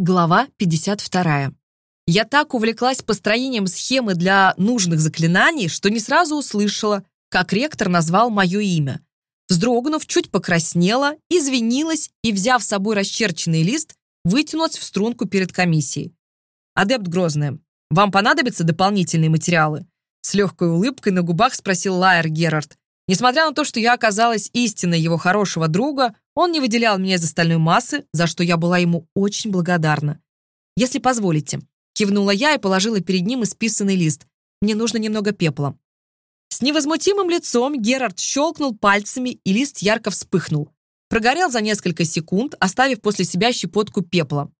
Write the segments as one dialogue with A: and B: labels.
A: Глава 52. Я так увлеклась построением схемы для нужных заклинаний, что не сразу услышала, как ректор назвал мое имя. Вздрогнув, чуть покраснела, извинилась и, взяв с собой расчерченный лист, вытянулась в струнку перед комиссией. «Адепт Грозная, вам понадобятся дополнительные материалы?» С легкой улыбкой на губах спросил Лайер Герард. Несмотря на то, что я оказалась истинной его хорошего друга, он не выделял меня из остальной массы, за что я была ему очень благодарна. «Если позволите», — кивнула я и положила перед ним исписанный лист. «Мне нужно немного пепла». С невозмутимым лицом Герард щелкнул пальцами, и лист ярко вспыхнул. Прогорел за несколько секунд, оставив после себя щепотку пепла.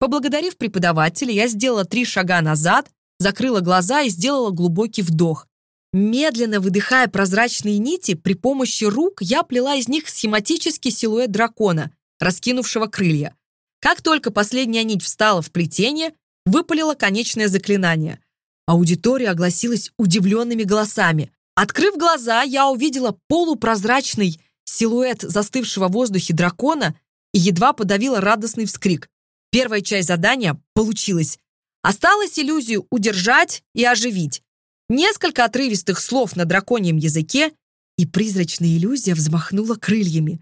A: Поблагодарив преподавателя, я сделала три шага назад, закрыла глаза и сделала глубокий вдох. Медленно выдыхая прозрачные нити, при помощи рук я плела из них схематический силуэт дракона, раскинувшего крылья. Как только последняя нить встала в плетение, выпалило конечное заклинание. Аудитория огласилась удивленными голосами. Открыв глаза, я увидела полупрозрачный силуэт застывшего в воздухе дракона и едва подавила радостный вскрик. Первая часть задания получилась. Осталось иллюзию удержать и оживить несколько отрывистых слов на драконьем языке, и призрачная иллюзия взмахнула крыльями.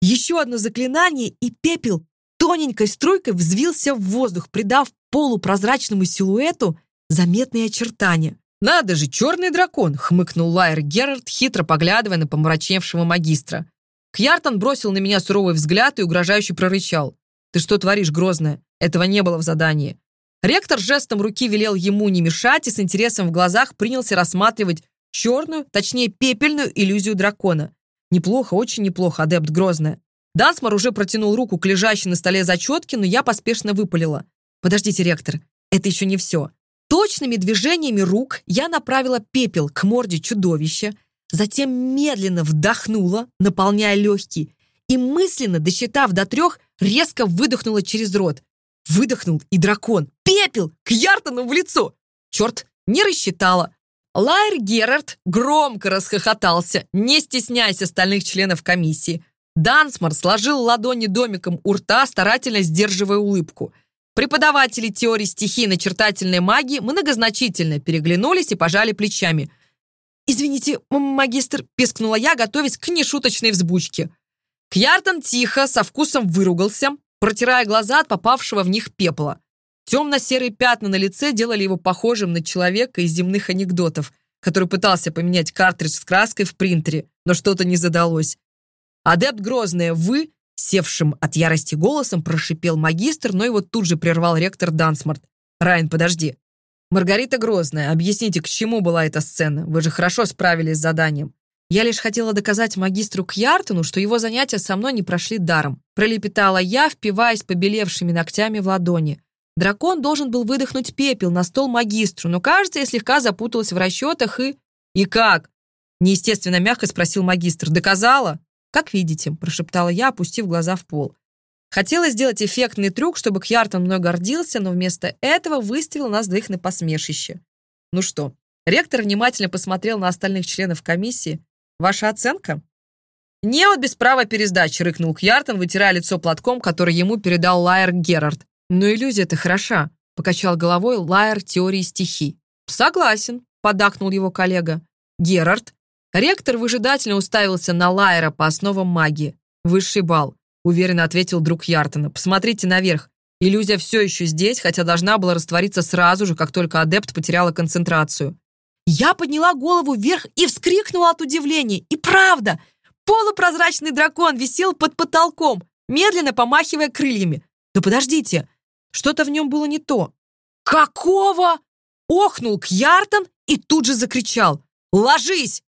A: Еще одно заклинание, и пепел тоненькой струйкой взвился в воздух, придав полупрозрачному силуэту заметные очертания. «Надо же, черный дракон!» — хмыкнул Лайер Герард, хитро поглядывая на помрачневшего магистра. Кьяртон бросил на меня суровый взгляд и угрожающе прорычал. «Ты что творишь, Грозная? Этого не было в задании. Ректор жестом руки велел ему не мешать и с интересом в глазах принялся рассматривать черную, точнее пепельную иллюзию дракона. Неплохо, очень неплохо, адепт Грозная. Дансмор уже протянул руку к лежащей на столе зачетке, но я поспешно выпалила. «Подождите, ректор, это еще не все». Точными движениями рук я направила пепел к морде чудовища, затем медленно вдохнула, наполняя легкие, и мысленно, досчитав до трех, резко выдохнула через рот. Выдохнул и дракон. Пепел к Яртону в лицо. Черт, не рассчитала. Лайер Герард громко расхохотался, не стесняясь остальных членов комиссии. Дансмор сложил ладони домиком у рта, старательно сдерживая улыбку. Преподаватели теории стихий начертательной магии многозначительно переглянулись и пожали плечами. «Извините, магистр», — пискнула я, готовясь к нешуточной взбучке. Кьяртон тихо, со вкусом выругался, протирая глаза от попавшего в них пепла. Темно-серые пятна на лице делали его похожим на человека из земных анекдотов, который пытался поменять картридж с краской в принтере, но что-то не задалось. «Адепт Грозная, вы...» Севшим от ярости голосом прошипел магистр, но его тут же прервал ректор Дансмарт. «Райан, подожди. Маргарита Грозная, объясните, к чему была эта сцена? Вы же хорошо справились с заданием. Я лишь хотела доказать магистру Кьяртону, что его занятия со мной не прошли даром. Пролепетала я, впиваясь побелевшими ногтями в ладони. Дракон должен был выдохнуть пепел на стол магистру, но, кажется, я слегка запуталась в расчетах и... «И как?» Неестественно мягко спросил магистр. «Доказала?» «Как видите», прошептала я, опустив глаза в пол. Хотела сделать эффектный трюк, чтобы Кьяртон мной гордился, но вместо этого выставил нас двоих на посмешище. Ну что, ректор внимательно посмотрел на остальных членов комиссии, Ваша оценка? «Неот без права пересдач», — рыкнул Кьяртон, вытирая лицо платком, который ему передал Лайер Герард. «Но иллюзия-то хороша», — покачал головой Лайер теории стихи. «Согласен», — подахнул его коллега. «Герард». Ректор выжидательно уставился на Лайера по основам магии. «Высший бал», — уверенно ответил друг Яртона. «Посмотрите наверх. Иллюзия все еще здесь, хотя должна была раствориться сразу же, как только адепт потеряла концентрацию. Я подняла голову вверх и вскрикнула от удивления. И правда, полупрозрачный дракон висел под потолком, медленно помахивая крыльями. Да подождите, что-то в нем было не то. «Какого?» Охнул Кьяртон и тут же закричал. «Ложись!»